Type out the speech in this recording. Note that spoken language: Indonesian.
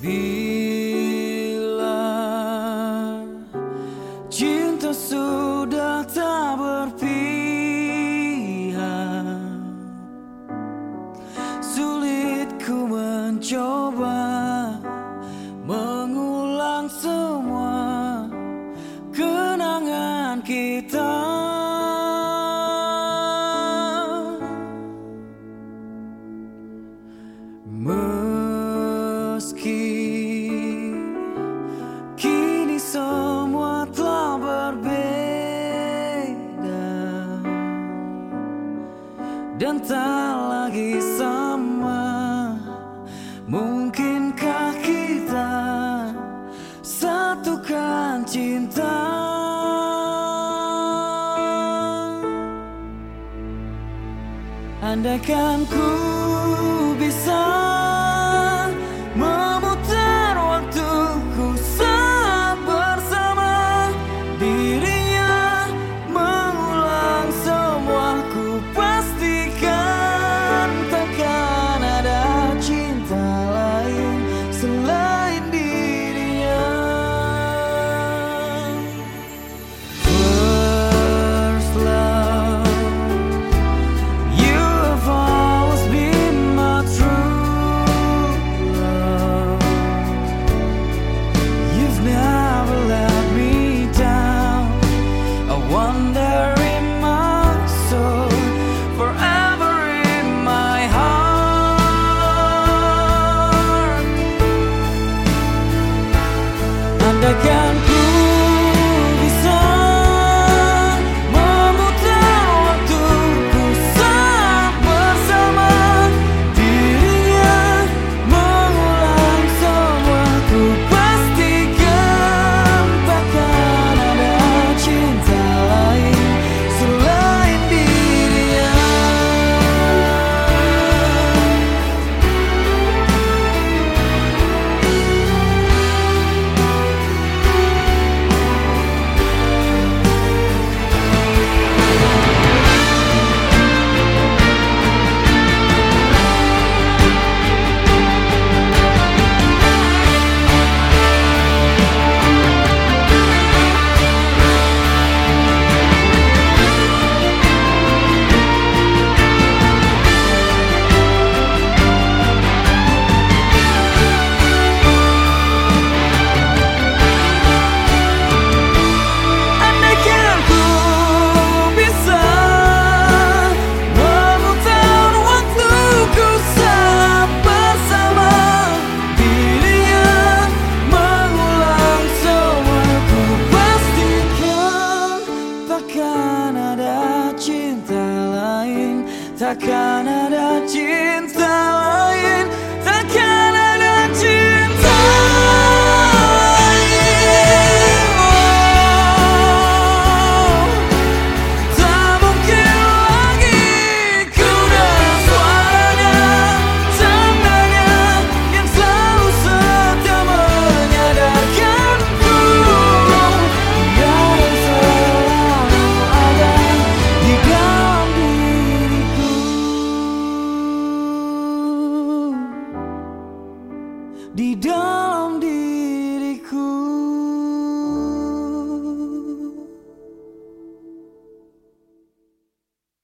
Bila cinta sudah tak berpihak Sulit ku mencoba. dan tak lagi sama. Mungkinkah kita satukan cinta? Andaikan ku bisa Takkan ada cinta lain Takkan ada cinta lain.